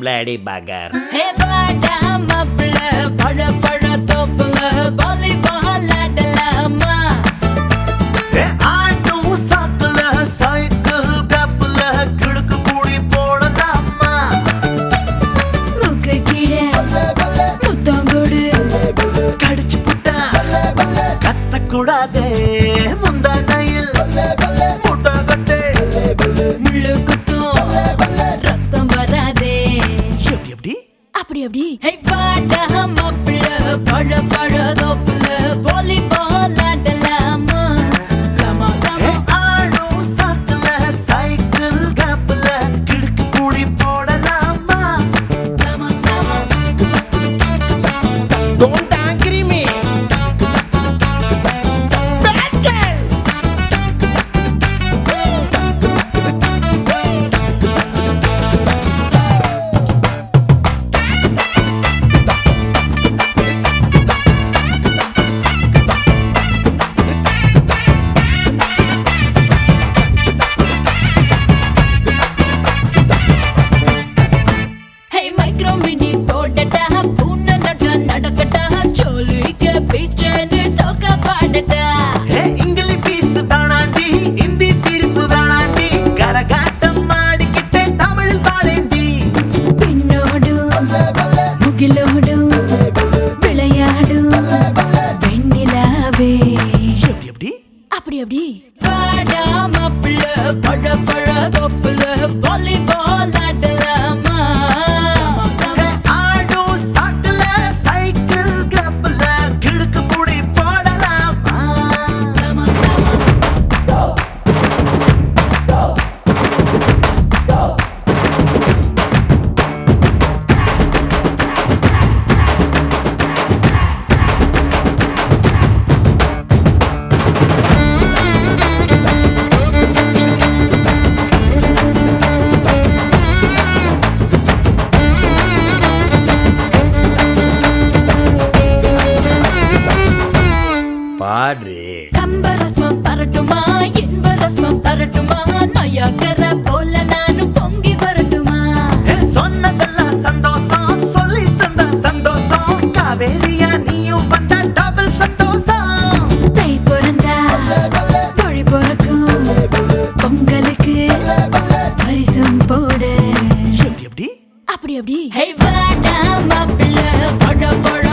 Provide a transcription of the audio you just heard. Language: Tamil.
பிளாடி பகர். பழ பழ தோப்புல வாலிபால் ஆடலாமா? ஆட்டும் அப்படி அப்படி. ஹே வாடா மாப்பிள பழ பழ தோப்புல போலி போ அப்படி அப்படி. வாடா பழ பழ தொப்புல வாலிபால் ஆடலாமா பாடு கம்பரசம் தரட்டுமா? இன்பரசம் தரட்டுமா? நயாகர போல நானும் பொங்கி வரட்டுமா? சொன்னதெல்லாம் சந்தோஷம். சொல்லி தந்த சந்தோஷம். காவேரியா நீயும் வந்த டபுள் சந்தோஷம். தை பிறந்தா மொழி பிறக்கும். பொங்கலுக்கு பரிசம் போட. எப்படி எப்படி? அப்படி அப்படி. ஹே வாடா மாப்பிள்ள பட பட